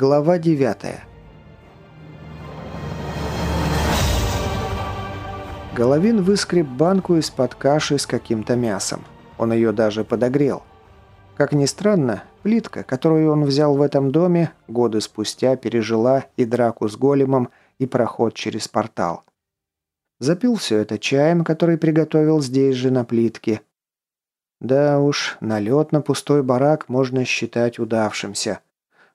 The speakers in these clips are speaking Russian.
Глава 9 Головин выскреб банку из-под каши с каким-то мясом. Он ее даже подогрел. Как ни странно, плитка, которую он взял в этом доме, годы спустя пережила и драку с големом, и проход через портал. Запил все это чаем, который приготовил здесь же на плитке. Да уж, налет на пустой барак можно считать удавшимся.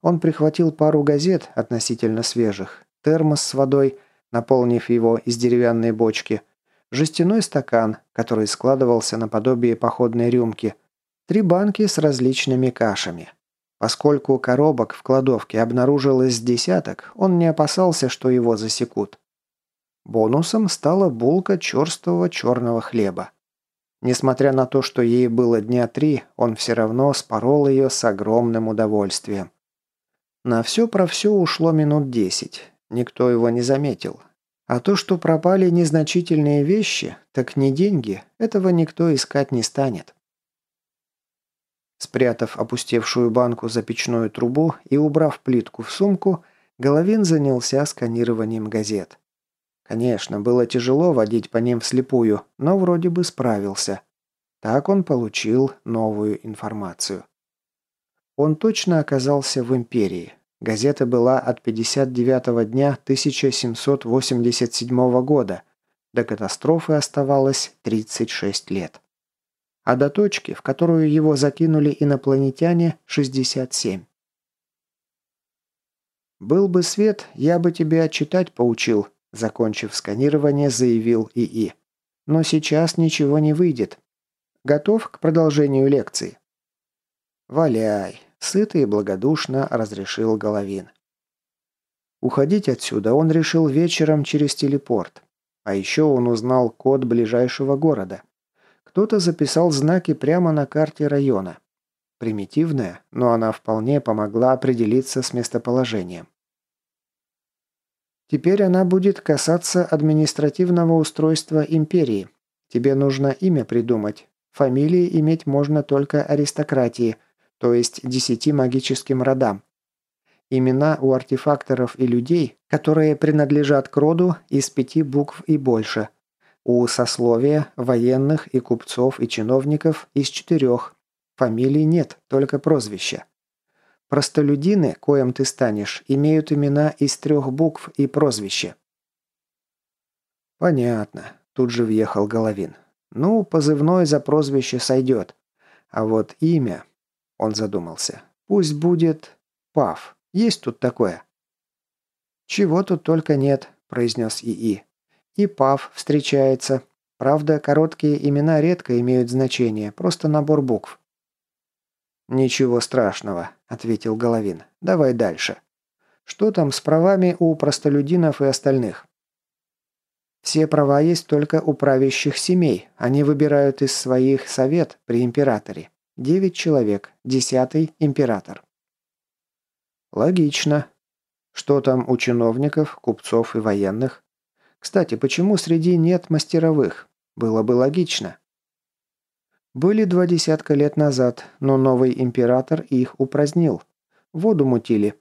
Он прихватил пару газет относительно свежих, термос с водой, наполнив его из деревянной бочки, жестяной стакан, который складывался наподобие походной рюмки, три банки с различными кашами. Поскольку коробок в кладовке обнаружилось десяток, он не опасался, что его засекут. Бонусом стала булка черствого черного хлеба. Несмотря на то, что ей было дня три, он все равно спорол ее с огромным удовольствием. На все про все ушло минут десять. Никто его не заметил. А то, что пропали незначительные вещи, так не деньги, этого никто искать не станет. Спрятав опустевшую банку за печную трубу и убрав плитку в сумку, Головин занялся сканированием газет. Конечно, было тяжело водить по ним вслепую, но вроде бы справился. Так он получил новую информацию. Он точно оказался в империи. Газета была от 59-го дня 1787 года. До катастрофы оставалось 36 лет. А до точки, в которую его закинули инопланетяне, 67. «Был бы свет, я бы тебя читать поучил», Закончив сканирование, заявил ИИ. «Но сейчас ничего не выйдет. Готов к продолжению лекции?» «Валяй!» – сыто и благодушно разрешил Головин. Уходить отсюда он решил вечером через телепорт. А еще он узнал код ближайшего города. Кто-то записал знаки прямо на карте района. Примитивная, но она вполне помогла определиться с местоположением. Теперь она будет касаться административного устройства империи. Тебе нужно имя придумать. Фамилии иметь можно только аристократии, то есть десяти магическим родам. Имена у артефакторов и людей, которые принадлежат к роду, из пяти букв и больше. У сословия, военных и купцов и чиновников из четырех. Фамилий нет, только прозвища. Простолюдины, коим ты станешь, имеют имена из трех букв и прозвища. Понятно. Тут же въехал Головин. Ну, позывной за прозвище сойдет. А вот имя... Он задумался. Пусть будет... Пав. Есть тут такое? Чего тут только нет, произнес ИИ. И Пав встречается. Правда, короткие имена редко имеют значение, просто набор букв. «Ничего страшного», – ответил Головин. «Давай дальше. Что там с правами у простолюдинов и остальных?» «Все права есть только у правящих семей. Они выбирают из своих совет при императоре. Девять человек, десятый – император». «Логично. Что там у чиновников, купцов и военных? Кстати, почему среди нет мастеровых? Было бы логично». Были два десятка лет назад, но новый император их упразднил. Воду мутили.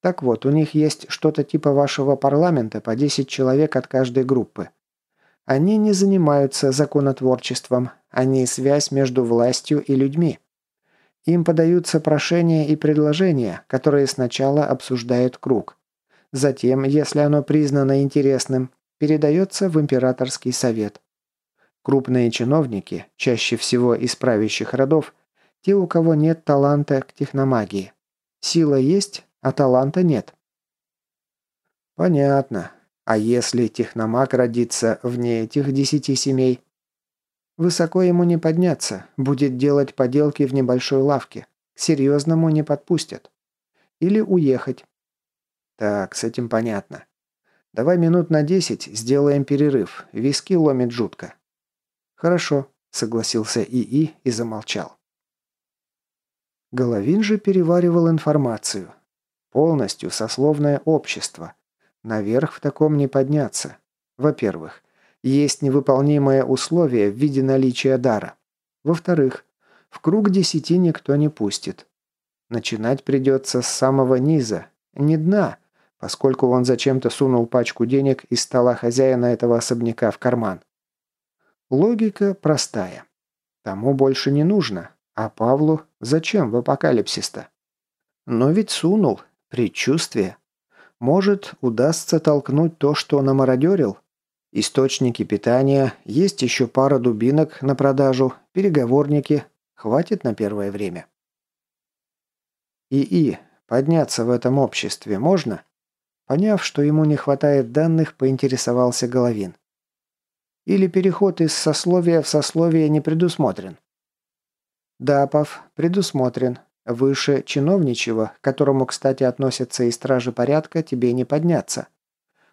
Так вот, у них есть что-то типа вашего парламента по 10 человек от каждой группы. Они не занимаются законотворчеством, они связь между властью и людьми. Им подаются прошения и предложения, которые сначала обсуждает круг. Затем, если оно признано интересным, передается в императорский совет. Крупные чиновники, чаще всего из правящих родов, те, у кого нет таланта к техномагии. Сила есть, а таланта нет. Понятно. А если техномаг родится вне этих десяти семей? Высоко ему не подняться, будет делать поделки в небольшой лавке. К серьезному не подпустят. Или уехать. Так, с этим понятно. Давай минут на десять сделаем перерыв. Виски ломит жутко. «Хорошо», — согласился ИИ и замолчал. Головин же переваривал информацию. Полностью сословное общество. Наверх в таком не подняться. Во-первых, есть невыполнимое условие в виде наличия дара. Во-вторых, в круг десяти никто не пустит. Начинать придется с самого низа, ни дна, поскольку он зачем-то сунул пачку денег из стола хозяина этого особняка в карман. Логика простая. Тому больше не нужно, а Павлу зачем в апокалипсис-то? Но ведь сунул. Предчувствие. Может, удастся толкнуть то, что намародерил? Источники питания, есть еще пара дубинок на продажу, переговорники. Хватит на первое время. ИИ, подняться в этом обществе можно? Поняв, что ему не хватает данных, поинтересовался Головин. Или переход из сословия в сословие не предусмотрен? Да, Пав, предусмотрен. Выше чиновничего, к которому, кстати, относятся и стражи порядка, тебе не подняться.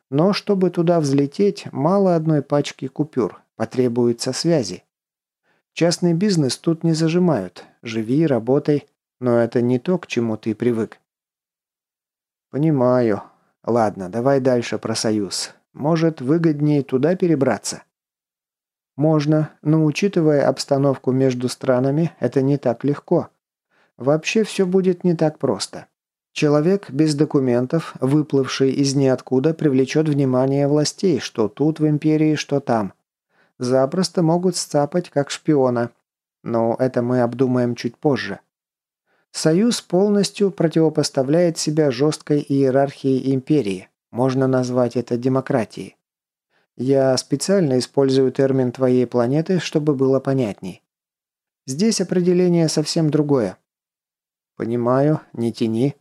Но чтобы туда взлететь, мало одной пачки купюр, потребуется связи. Частный бизнес тут не зажимают. Живи, работай, но это не то, к чему ты привык. Понимаю. Ладно, давай дальше про союз. Может, выгоднее туда перебраться? Можно, но учитывая обстановку между странами, это не так легко. Вообще все будет не так просто. Человек без документов, выплывший из ниоткуда, привлечет внимание властей, что тут в империи, что там. Запросто могут сцапать как шпиона. Но это мы обдумаем чуть позже. Союз полностью противопоставляет себя жесткой иерархии империи. Можно назвать это демократией. Я специально использую термин твоей планеты, чтобы было понятней. Здесь определение совсем другое. «Понимаю, не тяни».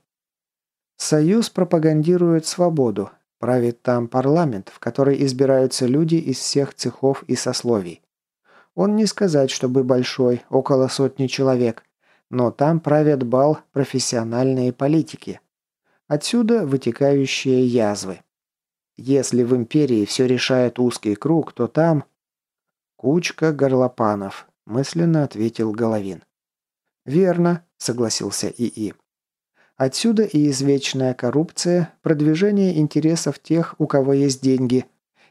Союз пропагандирует свободу. Правит там парламент, в который избираются люди из всех цехов и сословий. Он не сказать, чтобы большой, около сотни человек, но там правят бал профессиональные политики. Отсюда вытекающие язвы. Если в империи все решает узкий круг, то там... «Кучка горлопанов», – мысленно ответил Головин. «Верно», – согласился ИИ. «Отсюда и извечная коррупция, продвижение интересов тех, у кого есть деньги.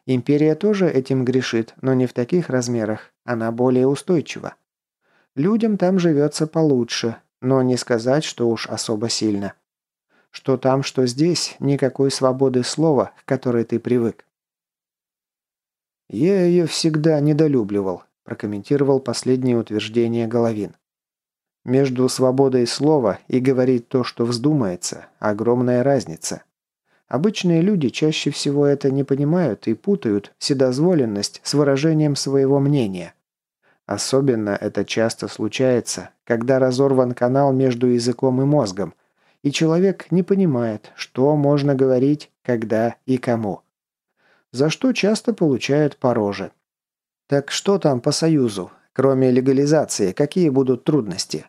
Империя тоже этим грешит, но не в таких размерах, она более устойчива. Людям там живется получше, но не сказать, что уж особо сильно. Что там, что здесь, никакой свободы слова, к которой ты привык». «Я ее всегда недолюбливал», – прокомментировал последнее утверждение Головин. Между свободой слова и говорить то, что вздумается, огромная разница. Обычные люди чаще всего это не понимают и путают вседозволенность с выражением своего мнения. Особенно это часто случается, когда разорван канал между языком и мозгом, и человек не понимает, что можно говорить, когда и кому. За что часто получают по роже. Так что там по Союзу? Кроме легализации, какие будут трудности?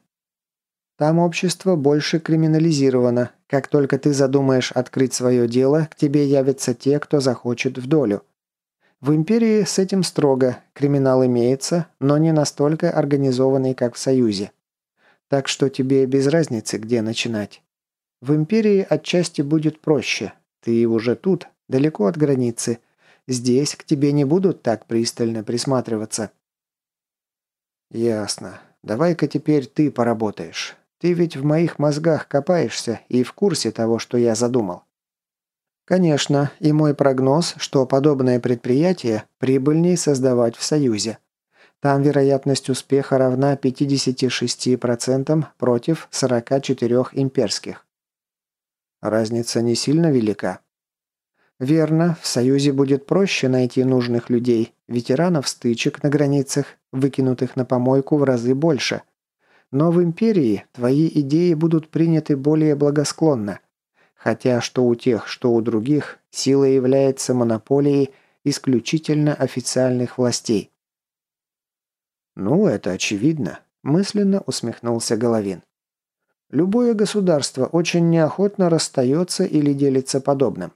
Там общество больше криминализировано. Как только ты задумаешь открыть свое дело, к тебе явятся те, кто захочет в долю. В империи с этим строго. Криминал имеется, но не настолько организованный, как в Союзе. Так что тебе без разницы, где начинать. В империи отчасти будет проще. Ты уже тут, далеко от границы. Здесь к тебе не будут так пристально присматриваться. Ясно. Давай-ка теперь ты поработаешь. Ты ведь в моих мозгах копаешься и в курсе того, что я задумал. Конечно, и мой прогноз, что подобное предприятие прибыльнее создавать в Союзе. Там вероятность успеха равна 56% против 44 имперских. Разница не сильно велика. Верно, в Союзе будет проще найти нужных людей, ветеранов стычек на границах, выкинутых на помойку в разы больше – но в Империи твои идеи будут приняты более благосклонно. Хотя что у тех, что у других, сила является монополией исключительно официальных властей. «Ну, это очевидно», – мысленно усмехнулся Головин. «Любое государство очень неохотно расстается или делится подобным.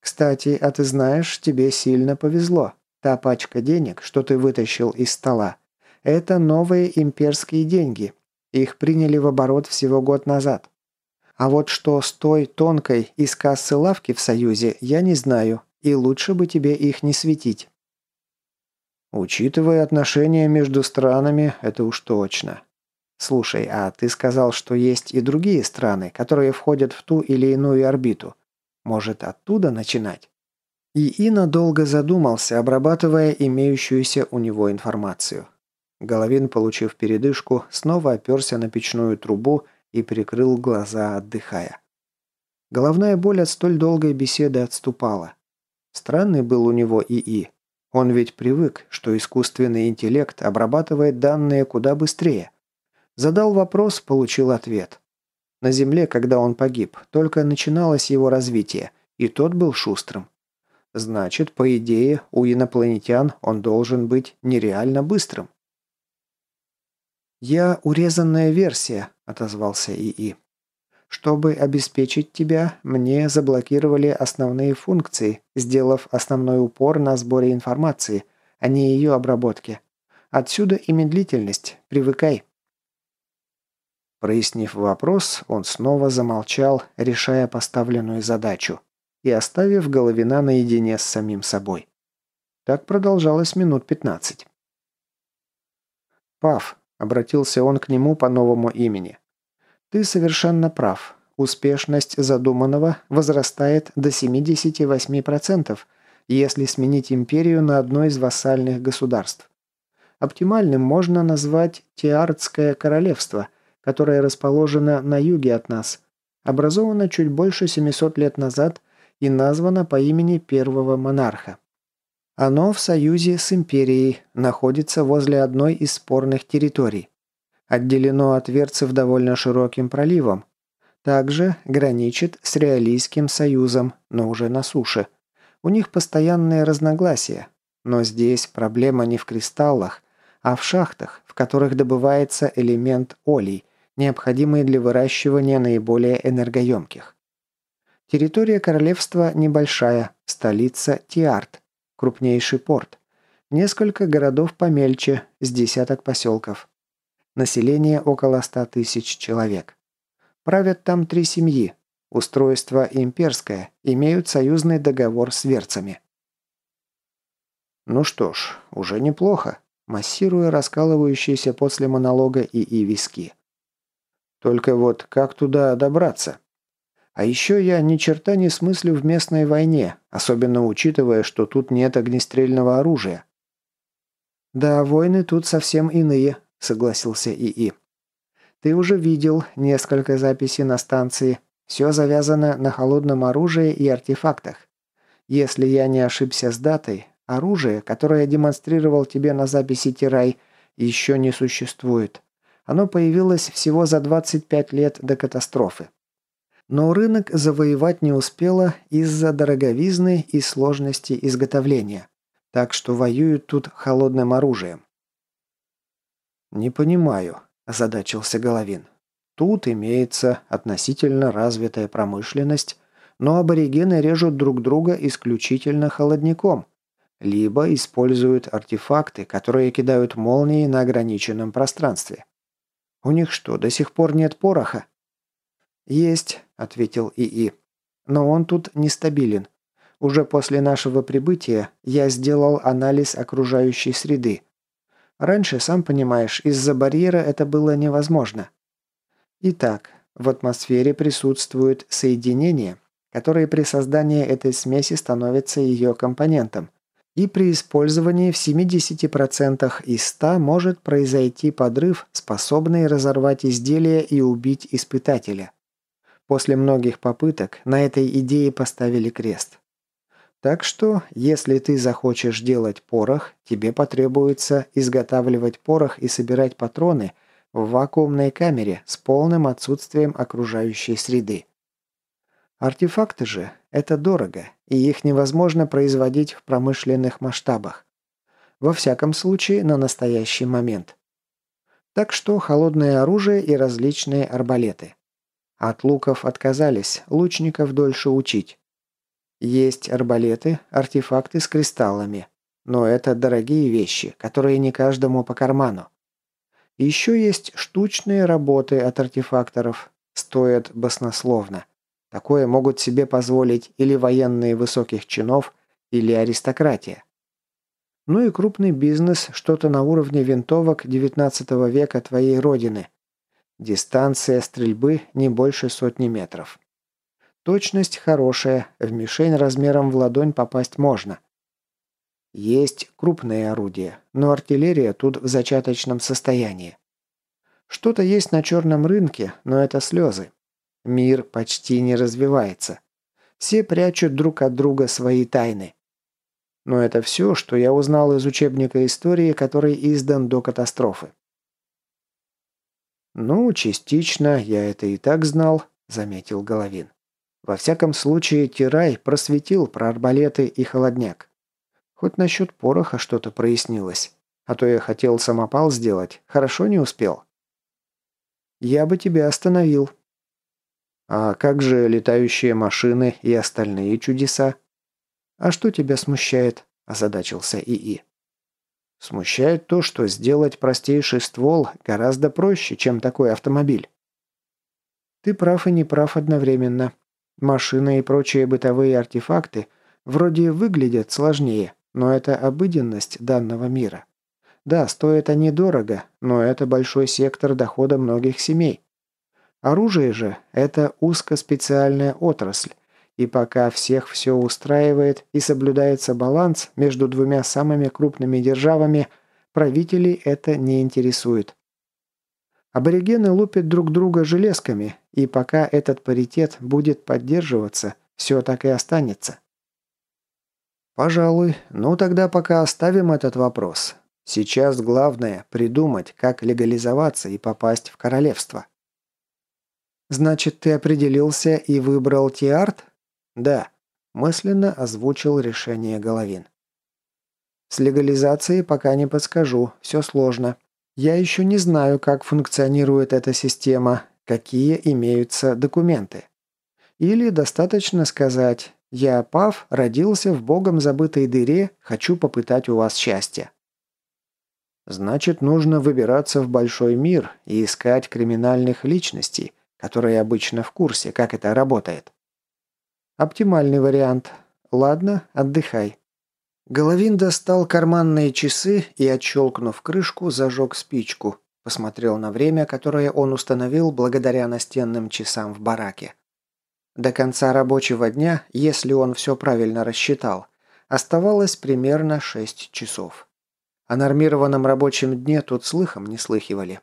Кстати, а ты знаешь, тебе сильно повезло. Та пачка денег, что ты вытащил из стола, это новые имперские деньги. Их приняли в оборот всего год назад. А вот что с той тонкой из кассы лавки в Союзе, я не знаю, и лучше бы тебе их не светить. Учитывая отношения между странами, это уж точно. Слушай, а ты сказал, что есть и другие страны, которые входят в ту или иную орбиту. Может, оттуда начинать? И надолго задумался, обрабатывая имеющуюся у него информацию. Головин, получив передышку, снова оперся на печную трубу и прикрыл глаза, отдыхая. Головная боль от столь долгой беседы отступала. Странный был у него ИИ. Он ведь привык, что искусственный интеллект обрабатывает данные куда быстрее. Задал вопрос, получил ответ. На Земле, когда он погиб, только начиналось его развитие, и тот был шустрым. Значит, по идее, у инопланетян он должен быть нереально быстрым. «Я урезанная версия», – отозвался ИИ. «Чтобы обеспечить тебя, мне заблокировали основные функции, сделав основной упор на сборе информации, а не ее обработке. Отсюда и медлительность. Привыкай». Прояснив вопрос, он снова замолчал, решая поставленную задачу, и оставив Головина наедине с самим собой. Так продолжалось минут пятнадцать. «Пав», — обратился он к нему по новому имени, — «ты совершенно прав. Успешность задуманного возрастает до 78%, если сменить империю на одно из вассальных государств. Оптимальным можно назвать Тиардское королевство — которая расположена на юге от нас, образована чуть больше 700 лет назад и названа по имени первого монарха. Оно в союзе с империей, находится возле одной из спорных территорий. Отделено от верцев довольно широким проливом. Также граничит с Реалийским союзом, но уже на суше. У них постоянные разногласия. Но здесь проблема не в кристаллах, а в шахтах, в которых добывается элемент олий, необходимые для выращивания наиболее энергоемких. Территория королевства небольшая, столица Тиарт, крупнейший порт. Несколько городов помельче, с десяток поселков. Население около 100 тысяч человек. Правят там три семьи. Устройство имперское, имеют союзный договор с верцами. Ну что ж, уже неплохо, массируя раскалывающиеся после монолога и и виски. Только вот как туда добраться? А еще я ни черта не смыслю в местной войне, особенно учитывая, что тут нет огнестрельного оружия. «Да, войны тут совсем иные», — согласился ИИ. «Ты уже видел несколько записей на станции. Все завязано на холодном оружии и артефактах. Если я не ошибся с датой, оружие, которое я демонстрировал тебе на записи Тирай, еще не существует. Оно появилось всего за 25 лет до катастрофы. Но рынок завоевать не успело из-за дороговизны и сложности изготовления. Так что воюют тут холодным оружием. «Не понимаю», – озадачился Головин. «Тут имеется относительно развитая промышленность, но аборигены режут друг друга исключительно холодником, либо используют артефакты, которые кидают молнии на ограниченном пространстве. У них что, до сих пор нет пороха?» «Есть», — ответил ИИ. «Но он тут нестабилен. Уже после нашего прибытия я сделал анализ окружающей среды. Раньше, сам понимаешь, из-за барьера это было невозможно. Итак, в атмосфере присутствуют соединения, которые при создании этой смеси становятся ее компонентом и при использовании в 70% из 100 может произойти подрыв, способный разорвать изделие и убить испытателя. После многих попыток на этой идее поставили крест. Так что, если ты захочешь делать порох, тебе потребуется изготавливать порох и собирать патроны в вакуумной камере с полным отсутствием окружающей среды. Артефакты же – это дорого, и их невозможно производить в промышленных масштабах. Во всяком случае, на настоящий момент. Так что холодное оружие и различные арбалеты. От луков отказались, лучников дольше учить. Есть арбалеты, артефакты с кристаллами. Но это дорогие вещи, которые не каждому по карману. Еще есть штучные работы от артефакторов. Стоят баснословно. Такое могут себе позволить или военные высоких чинов, или аристократия. Ну и крупный бизнес, что-то на уровне винтовок XIX века твоей родины, Дистанция стрельбы не больше сотни метров. Точность хорошая, в мишень размером в ладонь попасть можно. Есть крупные орудия, но артиллерия тут в зачаточном состоянии. Что-то есть на черном рынке, но это слезы. Мир почти не развивается. Все прячут друг от друга свои тайны. Но это все, что я узнал из учебника истории, который издан до катастрофы. «Ну, частично я это и так знал», — заметил Головин. «Во всяком случае, Тирай просветил про арбалеты и холодняк. Хоть насчет пороха что-то прояснилось. А то я хотел самопал сделать, хорошо не успел». «Я бы тебя остановил». «А как же летающие машины и остальные чудеса?» «А что тебя смущает?» – озадачился ИИ. «Смущает то, что сделать простейший ствол гораздо проще, чем такой автомобиль». «Ты прав и не прав одновременно. Машины и прочие бытовые артефакты вроде выглядят сложнее, но это обыденность данного мира. Да, стоят они дорого, но это большой сектор дохода многих семей. Оружие же – это узкоспециальная отрасль, и пока всех все устраивает и соблюдается баланс между двумя самыми крупными державами, правителей это не интересует. Аборигены лупят друг друга железками, и пока этот паритет будет поддерживаться, все так и останется. Пожалуй, ну тогда пока оставим этот вопрос. Сейчас главное придумать, как легализоваться и попасть в королевство. Значит, ты определился и выбрал Тиарт? «Да», – мысленно озвучил решение Головин. «С легализацией пока не подскажу, все сложно. Я еще не знаю, как функционирует эта система, какие имеются документы. Или достаточно сказать «Я, Пав, родился в богом забытой дыре, хочу попытать у вас счастья». Значит, нужно выбираться в большой мир и искать криминальных личностей, которые обычно в курсе, как это работает. Оптимальный вариант. Ладно, отдыхай. Головин достал карманные часы и, отщелкнув крышку, зажег спичку. Посмотрел на время, которое он установил благодаря настенным часам в бараке. До конца рабочего дня, если он все правильно рассчитал, оставалось примерно 6 часов. О нормированном рабочем дне тут слыхом не слыхивали.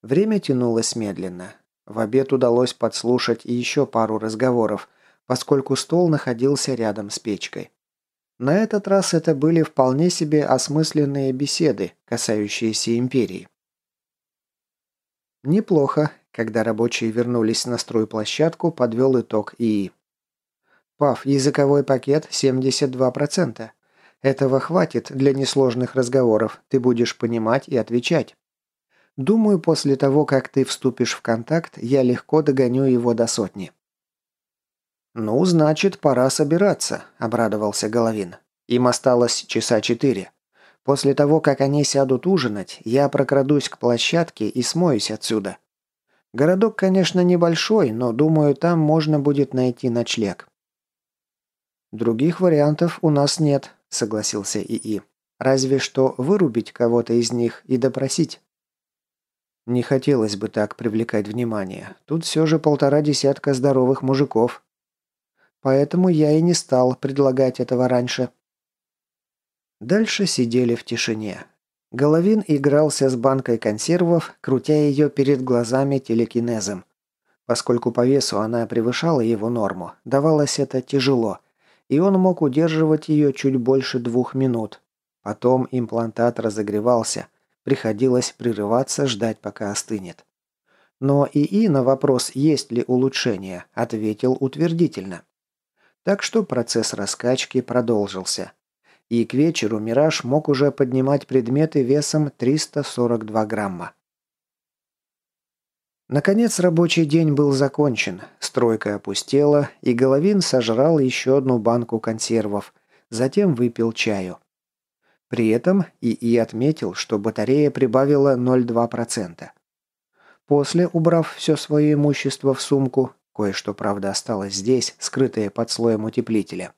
Время тянулось медленно. В обед удалось подслушать еще пару разговоров – поскольку стол находился рядом с печкой. На этот раз это были вполне себе осмысленные беседы, касающиеся империи. Неплохо, когда рабочие вернулись на стройплощадку, подвел итог ИИ. ПАВ, языковой пакет 72%. Этого хватит для несложных разговоров, ты будешь понимать и отвечать. Думаю, после того, как ты вступишь в контакт, я легко догоню его до сотни. «Ну, значит, пора собираться», – обрадовался Головин. «Им осталось часа четыре. После того, как они сядут ужинать, я прокрадусь к площадке и смоюсь отсюда. Городок, конечно, небольшой, но, думаю, там можно будет найти ночлег». «Других вариантов у нас нет», – согласился ИИ. «Разве что вырубить кого-то из них и допросить». Не хотелось бы так привлекать внимание. Тут все же полтора десятка здоровых мужиков. Поэтому я и не стал предлагать этого раньше. Дальше сидели в тишине. Головин игрался с банкой консервов, крутя ее перед глазами телекинезом. Поскольку по весу она превышала его норму, давалось это тяжело, и он мог удерживать ее чуть больше двух минут. Потом имплантат разогревался, приходилось прерываться, ждать пока остынет. Но ИИ на вопрос, есть ли улучшение, ответил утвердительно. Так что процесс раскачки продолжился. И к вечеру «Мираж» мог уже поднимать предметы весом 342 грамма. Наконец рабочий день был закончен, стройка опустела, и Головин сожрал еще одну банку консервов, затем выпил чаю. При этом ИИ отметил, что батарея прибавила 0,2%. После, убрав все свое имущество в сумку, Кое-что, правда, осталось здесь, скрытое под слоем утеплителя.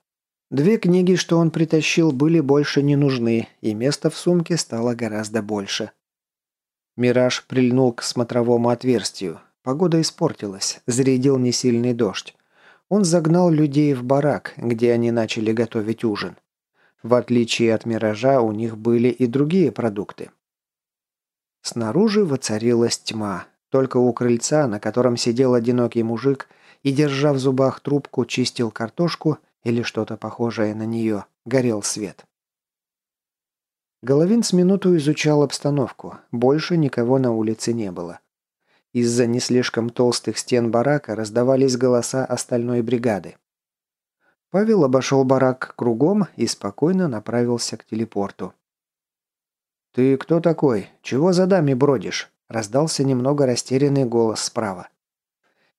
Две книги, что он притащил, были больше не нужны, и места в сумке стало гораздо больше. Мираж прильнул к смотровому отверстию. Погода испортилась, зарядил несильный дождь. Он загнал людей в барак, где они начали готовить ужин. В отличие от «Миража» у них были и другие продукты. Снаружи воцарилась тьма. Только у крыльца, на котором сидел одинокий мужик и, держа в зубах трубку, чистил картошку или что-то похожее на нее, горел свет. Головин с минуту изучал обстановку. Больше никого на улице не было. Из-за не слишком толстых стен барака раздавались голоса остальной бригады. Павел обошел барак кругом и спокойно направился к телепорту. «Ты кто такой? Чего за дами бродишь?» – раздался немного растерянный голос справа.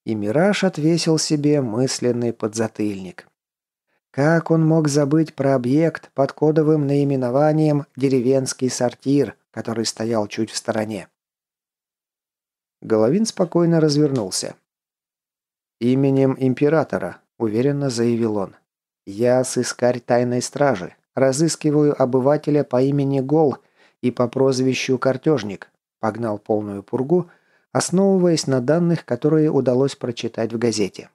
И Мираж отвесил себе мысленный подзатыльник. Как он мог забыть про объект под кодовым наименованием «Деревенский сортир», который стоял чуть в стороне? Головин спокойно развернулся. «Именем императора», – уверенно заявил он. «Я сыскарь тайной стражи. Разыскиваю обывателя по имени Гол и по прозвищу Картежник». Погнал полную пургу, основываясь на данных, которые удалось прочитать в газете.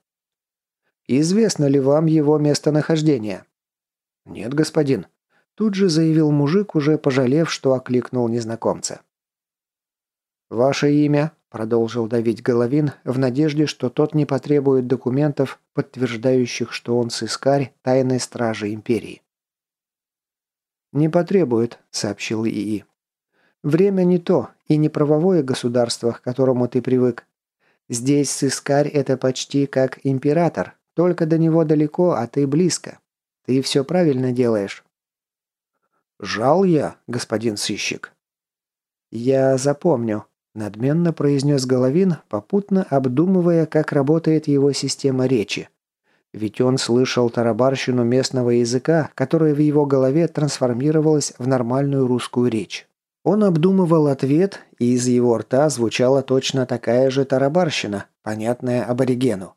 «Известно ли вам его местонахождение?» «Нет, господин», – тут же заявил мужик, уже пожалев, что окликнул незнакомца. «Ваше имя?» – продолжил давить Головин, в надежде, что тот не потребует документов, подтверждающих, что он сыскарь тайной стражи империи. «Не потребует», – сообщил ИИ. «Время не то, и не правовое государство, к которому ты привык. Здесь сыскарь – это почти как император, только до него далеко, а ты близко. Ты все правильно делаешь». «Жал я, господин сыщик». «Я запомню», Надменно произнес Головин, попутно обдумывая, как работает его система речи. Ведь он слышал тарабарщину местного языка, которая в его голове трансформировалась в нормальную русскую речь. Он обдумывал ответ, и из его рта звучала точно такая же тарабарщина, понятная аборигену.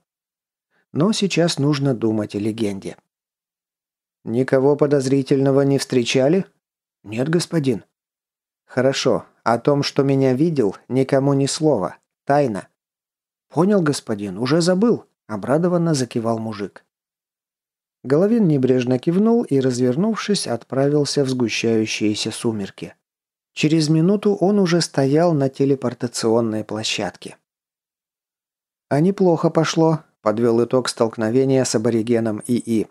Но сейчас нужно думать о легенде. «Никого подозрительного не встречали?» «Нет, господин». «Хорошо. О том, что меня видел, никому ни слова. Тайна». «Понял, господин, уже забыл», – обрадованно закивал мужик. Головин небрежно кивнул и, развернувшись, отправился в сгущающиеся сумерки. Через минуту он уже стоял на телепортационной площадке. «А неплохо пошло», – подвел итог столкновения с аборигеном ИИ.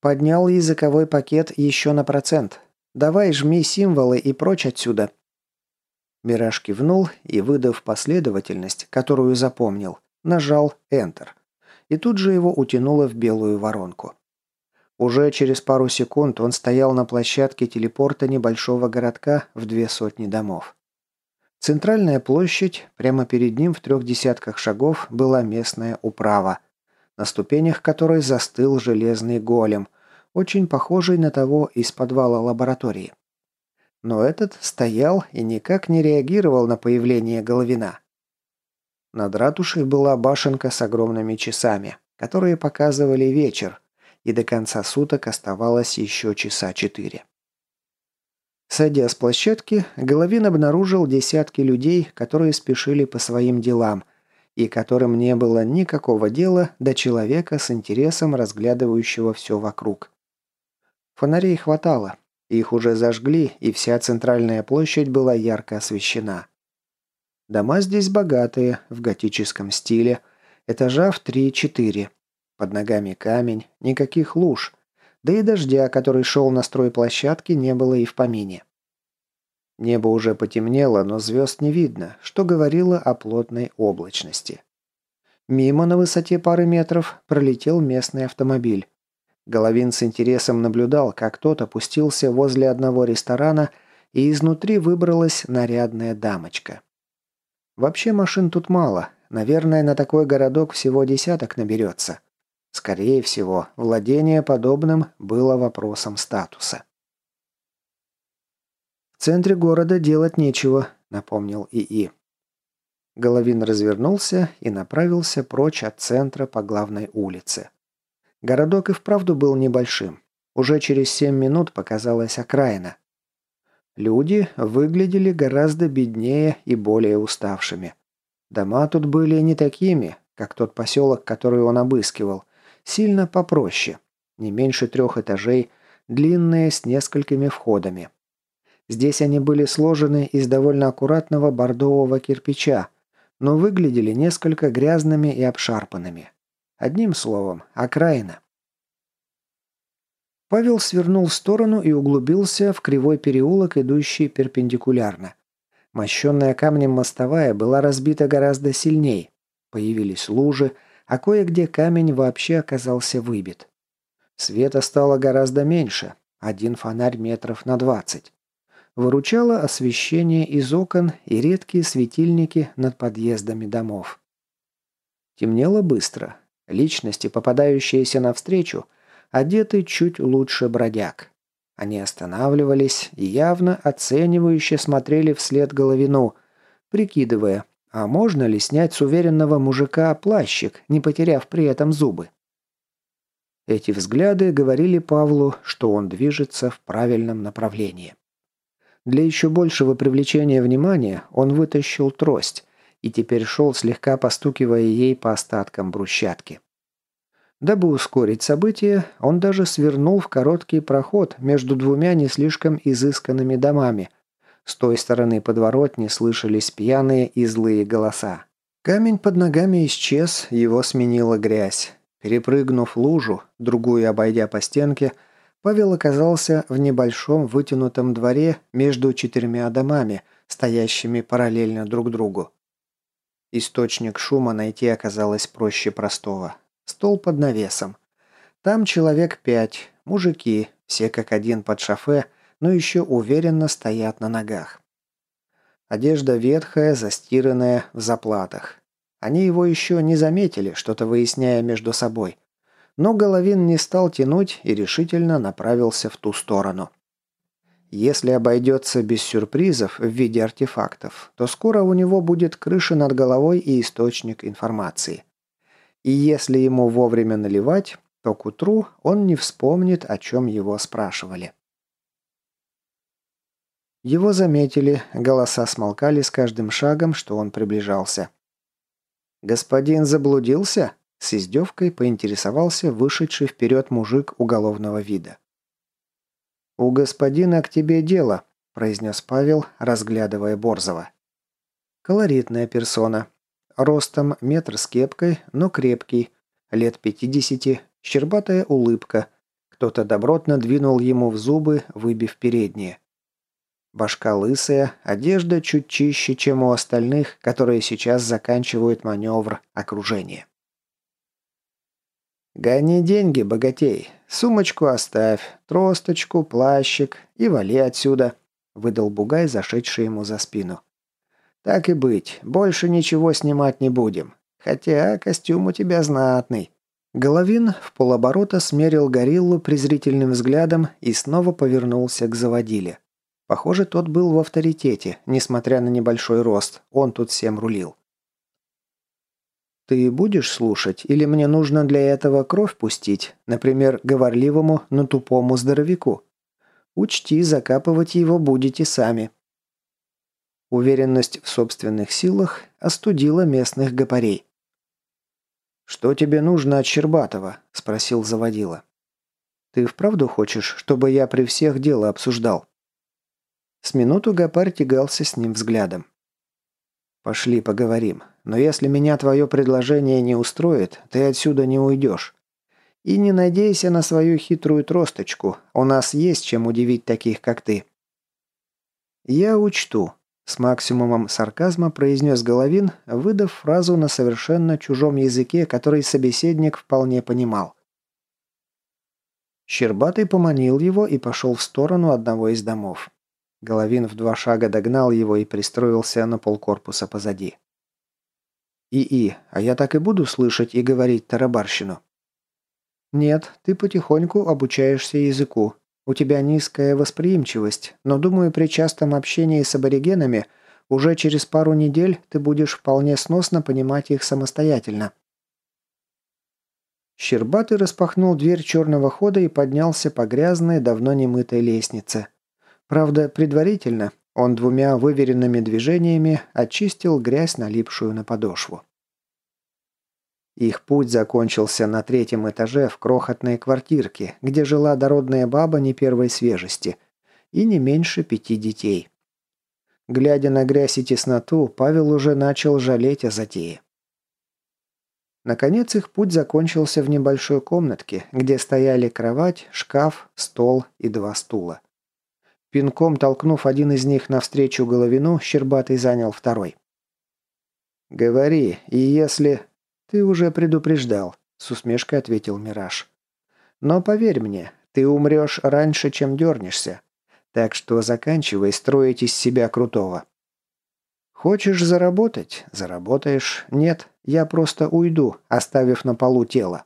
«Поднял языковой пакет еще на процент. Давай жми символы и прочь отсюда». Мираж кивнул и, выдав последовательность, которую запомнил, нажал Enter. И тут же его утянуло в белую воронку. Уже через пару секунд он стоял на площадке телепорта небольшого городка в две сотни домов. Центральная площадь, прямо перед ним в трех десятках шагов была местная управа, на ступенях которой застыл железный голем, очень похожий на того из подвала лаборатории. Но этот стоял и никак не реагировал на появление Головина. Над ратушей была башенка с огромными часами, которые показывали вечер, и до конца суток оставалось еще часа четыре. Сойдя с площадки, Головин обнаружил десятки людей, которые спешили по своим делам, и которым не было никакого дела до человека с интересом разглядывающего все вокруг. Фонарей хватало, их уже зажгли, и вся центральная площадь была ярко освещена. Дома здесь богатые, в готическом стиле, этажа в 3-4. Под ногами камень, никаких луж, да и дождя, который шел на стройплощадке, не было и в помине. Небо уже потемнело, но звезд не видно, что говорило о плотной облачности. Мимо на высоте пары метров пролетел местный автомобиль. Головин с интересом наблюдал, как тот опустился возле одного ресторана, и изнутри выбралась нарядная дамочка. Вообще машин тут мало. Наверное, на такой городок всего десяток наберется. Скорее всего, владение подобным было вопросом статуса. «В центре города делать нечего», — напомнил ИИ. Головин развернулся и направился прочь от центра по главной улице. Городок и вправду был небольшим. Уже через семь минут показалась окраина. Люди выглядели гораздо беднее и более уставшими. Дома тут были не такими, как тот поселок, который он обыскивал, сильно попроще. Не меньше трех этажей, длинные с несколькими входами. Здесь они были сложены из довольно аккуратного бордового кирпича, но выглядели несколько грязными и обшарпанными. Одним словом, окраина. Павел свернул в сторону и углубился в кривой переулок, идущий перпендикулярно. Мощенная камнем мостовая была разбита гораздо сильней. Появились лужи, а кое-где камень вообще оказался выбит. Света стало гораздо меньше, один фонарь метров на двадцать. Выручало освещение из окон и редкие светильники над подъездами домов. Темнело быстро. Личности, попадающиеся навстречу, одеты чуть лучше бродяг. Они останавливались и явно оценивающе смотрели вслед Головину, прикидывая, а можно ли снять с уверенного мужика плащик, не потеряв при этом зубы. Эти взгляды говорили Павлу, что он движется в правильном направлении. Для еще большего привлечения внимания он вытащил трость и теперь шел, слегка постукивая ей по остаткам брусчатки. Дабы ускорить события, он даже свернул в короткий проход между двумя не слишком изысканными домами. С той стороны подворотни слышались пьяные и злые голоса. Камень под ногами исчез, его сменила грязь. Перепрыгнув лужу, другую обойдя по стенке, Павел оказался в небольшом вытянутом дворе между четырьмя домами, стоящими параллельно друг другу. Источник шума найти оказалось проще простого. Стол под навесом. Там человек пять, мужики, все как один под шофе, но еще уверенно стоят на ногах. Одежда ветхая, застиранная, в заплатах. Они его еще не заметили, что-то выясняя между собой. Но Головин не стал тянуть и решительно направился в ту сторону. Если обойдется без сюрпризов в виде артефактов, то скоро у него будет крыша над головой и источник информации. И если ему вовремя наливать, то к утру он не вспомнит, о чем его спрашивали. Его заметили, голоса смолкали с каждым шагом, что он приближался. «Господин заблудился?» – с издевкой поинтересовался вышедший вперед мужик уголовного вида. «У господина к тебе дело», – произнес Павел, разглядывая Борзова. Колоритная персона, Ростом метр с кепкой, но крепкий. Лет пятидесяти, щербатая улыбка. Кто-то добротно двинул ему в зубы, выбив передние. Башка лысая, одежда чуть чище, чем у остальных, которые сейчас заканчивают маневр окружения. «Гони деньги, богатей. Сумочку оставь, тросточку, плащик и вали отсюда», — выдал Бугай, зашедший ему за спину. «Так и быть, больше ничего снимать не будем. Хотя костюм у тебя знатный». Головин в полоборота смерил гориллу презрительным взглядом и снова повернулся к заводиле. Похоже, тот был в авторитете, несмотря на небольшой рост, он тут всем рулил. «Ты будешь слушать, или мне нужно для этого кровь пустить, например, говорливому, но тупому здоровяку? Учти, закапывать его будете сами, Уверенность в собственных силах остудила местных гопарей. «Что тебе нужно от Щербатова?» – спросил заводила. «Ты вправду хочешь, чтобы я при всех дело обсуждал?» С минуту Гопарь тягался с ним взглядом. «Пошли поговорим. Но если меня твое предложение не устроит, ты отсюда не уйдешь. И не надейся на свою хитрую тросточку. У нас есть чем удивить таких, как ты». «Я учту», с максимумом сарказма произнес Головин, выдав фразу на совершенно чужом языке, который собеседник вполне понимал. Щербатый поманил его и пошел в сторону одного из домов. Головин в два шага догнал его и пристроился на полкорпуса позади. «И-и, а я так и буду слышать и говорить тарабарщину?» «Нет, ты потихоньку обучаешься языку. У тебя низкая восприимчивость, но думаю, при частом общении с аборигенами уже через пару недель ты будешь вполне сносно понимать их самостоятельно». Щербатый распахнул дверь черного хода и поднялся по грязной, давно немытой лестнице. Правда, предварительно он двумя выверенными движениями очистил грязь, налипшую на подошву. Их путь закончился на третьем этаже в крохотной квартирке, где жила дородная баба не первой свежести и не меньше пяти детей. Глядя на грязь и тесноту, Павел уже начал жалеть о затее. Наконец их путь закончился в небольшой комнатке, где стояли кровать, шкаф, стол и два стула. Пинком толкнув один из них навстречу Головину, Щербатый занял второй. «Говори, и если...» «Ты уже предупреждал», — с усмешкой ответил Мираж. «Но поверь мне, ты умрешь раньше, чем дернешься. Так что заканчивай строить из себя крутого». «Хочешь заработать? Заработаешь. Нет, я просто уйду, оставив на полу тело».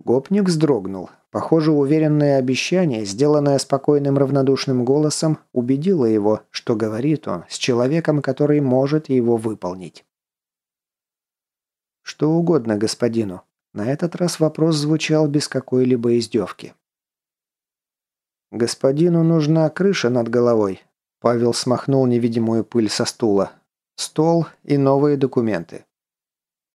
Гопник вздрогнул. Похоже, уверенное обещание, сделанное спокойным равнодушным голосом, убедило его, что говорит он с человеком, который может его выполнить. «Что угодно господину». На этот раз вопрос звучал без какой-либо издевки. «Господину нужна крыша над головой». Павел смахнул невидимую пыль со стула. «Стол и новые документы».